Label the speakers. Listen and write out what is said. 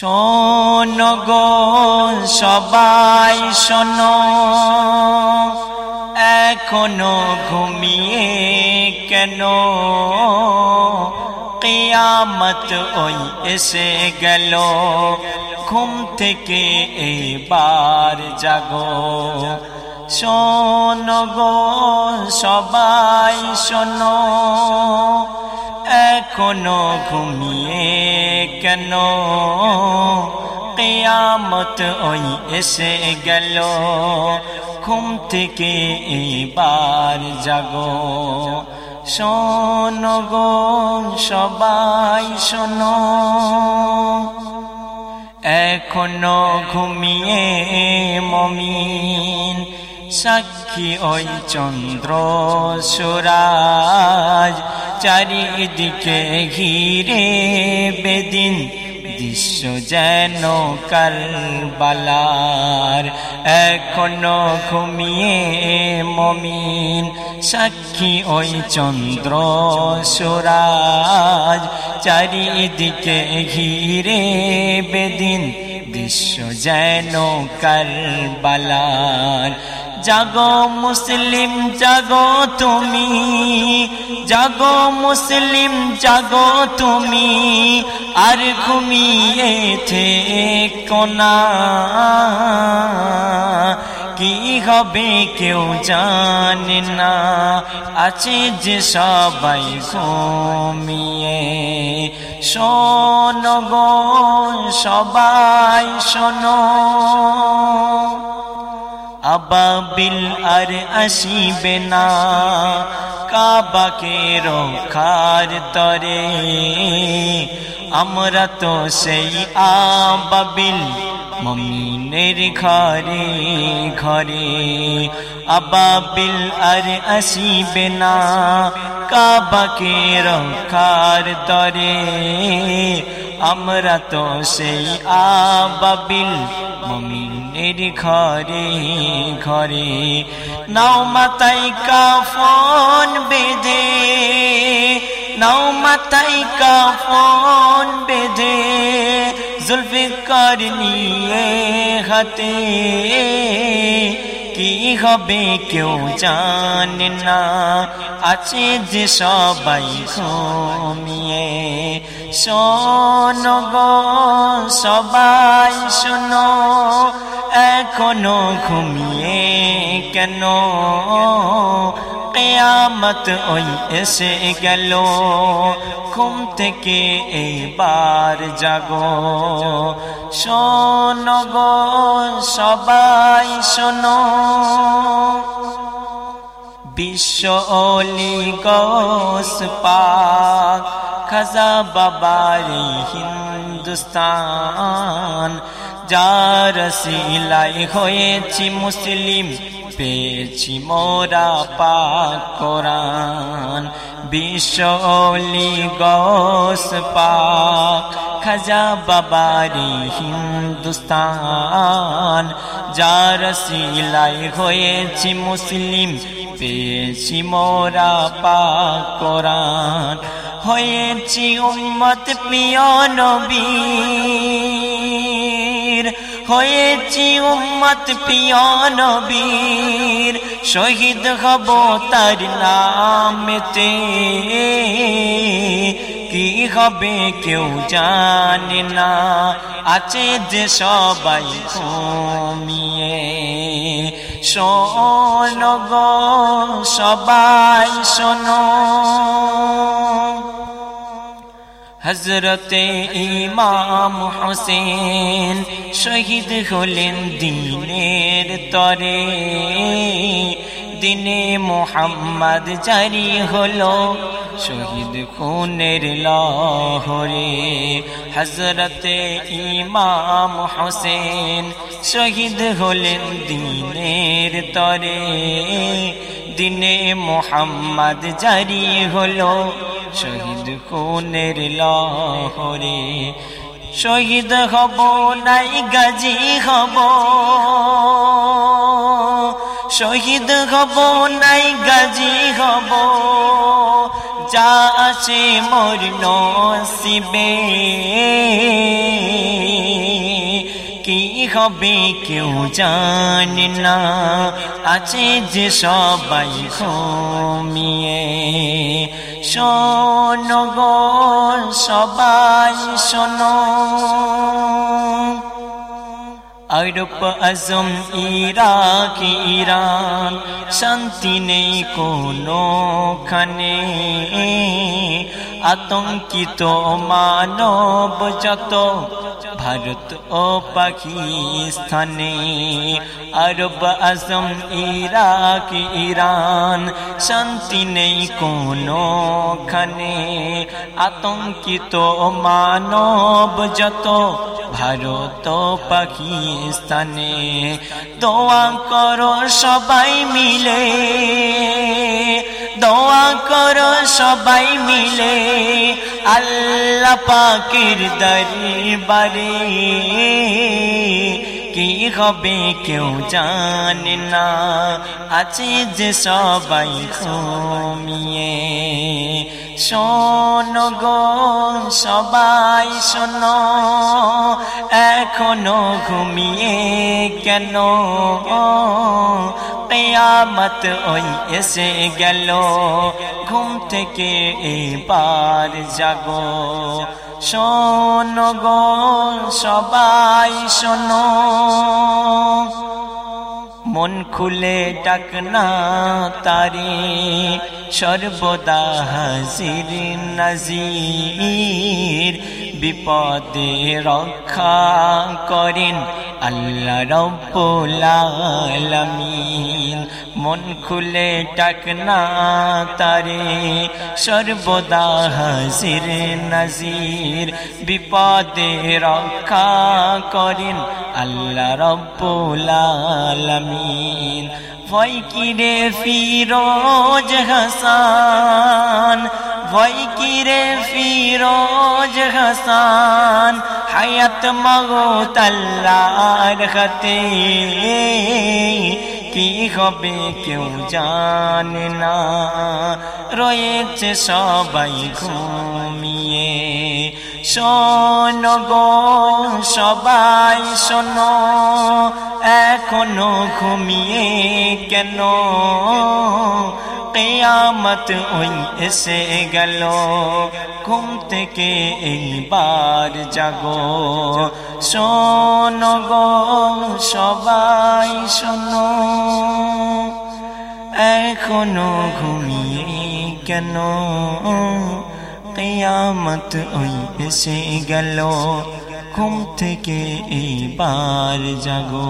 Speaker 1: শোনো গো, সবাই শোনো। এখনও ঘুমিয়ে কেন? কেয়ামত ওই এসে গেল। ঘুম থেকে এবার জাগো। শোনো গো, সবাই শোনো। এখনও ঘুমিয়ে কেন? কেয়ামত ওই এসে গেল। ঘুম থেকে এবার জাগো। শোনো গো, সবাই শোনো। এখনও ঘুমিয়ে মমিন, সাক্ষী ওই চন্দ্র সুরাজ। চারিদিকে ঘিরে বেদিন, দৃশ্য যেন কালবালার এখনও ঘুমিয়ে মমিন, সাক্ষী ওই চন্দ্র সুরাজ। চারিদিকে ঘিরে বেদিন দৃশ্য যেন কালবালার জাগো মুসলিম জাগো তুমি। জাগো মুসলিম জাগো তুমি। আর ঘুমিয়েছে কোনা কি হবে কেউ জানে না। আছে যে সবাই ঘুমিয়ে। শোনো গো, সবাই শোনো। আবাবিল আর আসিবে না। কাবাকে রক্ষার তরে। আমরা তো সেই আবাবিল মমিনের ঘরে ঘরে, আবাবিল আর আসিবে না। কাবাকে রক্ষার তরে, আমরা তো সেই আবাবিল মমিনের ঘরে ঘরে। নাও মাতাই কাফন বেঁধে, নাও মাতাই কাফন বেঁধে। জুলফিকার নিয়ে হাতে কি হবে কেউ জানে না আছে যে সবাই ঘুমিয়ে শোনো গো সবাই শোনো এখনও ঘুমিয়ে কেন কেয়ামত ওই এসে গেল ঘুম থেকে এইবার জাগো শোনো গো সবাই শোনো বিশ্ব অলি গোস পাক খাজা বাবারি হিন্দুস্তান যার সিলাই হয়েছি মুসলিম, পেয়েছি মোরা পাক কোরআন। বিশ্বলি গোস পাক, খাজা বাবারি হিন্দুস্তান। যার সিলাই হয়েছি মুসলিম, পেয়েছি মোরা পাক কোরআন। হয়েছি উম্মত প্রিয় নবীর হয়েছি উম্মত প্রিয় নবীর। শহীদ হব তার নামেতে। কি হবে কেউ জানে না। আছে যে সবাই ঘুমিয়ে। শোনো গো, সবাই শোনো। হজরতে ইমাম হোসেন শহীদ হলেন দিনের তরে। দিনে মোহাম্মদ জারি হলো শহীদ খুনের লহরে। হজরতে ইমাম হোসেন শহীদ হলেন দিনের তরে। দিনে মোহাম্মদ জারি হলো শহীদ খুনের লহরে, শহীদ হব নাই গাজী হব। শহীদ হব নাই গাজী হব। যা আছে মোর নসিবে। কি হবে কেউ জানে না, আছে যে সবাই ঘুমিয়ে। শোনো গো, সবাই শোনো। আরব আজম, ইরাক, ইরান, শান্তি নেই কোনো খানে আতঙ্কিত মানব যত ভারত ও পাকিস্তানে, আরব, আজম, ইরাক, ইরান, শান্তি নেই কোনো খানে আতঙ্কিত মানব যত, ভারত পাকিস্তানে। দোয়া করো সবাই মিলে। দোয়া করো সবাই মিলে। আল্লাহ পাকের দরবারে। কি হবে কেউ জানে না। আছে যে সবাই ঘুমিয়ে। শোনো গো, সবাই শোনো। এখনও ঘুমিয়ে কেন? পেয়ামত ওই এসে গেল ঘুম থেকে এবার জাগো শোনো গো সবাই শোনো মন খুলে ডাকনা তারে সর্বদা হাজির নাজির বিপদে রক্ষা করেন আল্লাহ রব্বুল মন খুলে ডাকনা তারে। সর্বদা হাজির নাজির, বিপদে রক্ষা করেন আল্লাহ রব্বুল আলামিন। ভয় কিরে ফিরোজ হাসান ভয় কিরে ফিরোজ হাসান? হায়াত মগো তাল্লার হাতে কি হবে কেউ জানে না। রয়েছে সবাই ঘুমিয়ে। শোনো গো, সবাই শোনো, এখনও ঘুমিয়ে কেন? কেয়ামত ওই এসে গেল ঘুম থেকে এইবার জাগো শোনো গো সবাই শোনো এখনও ঘুমিয়ে কেন কেয়ামত ওই এসে গেল ঘুম থেকে এইবার জাগো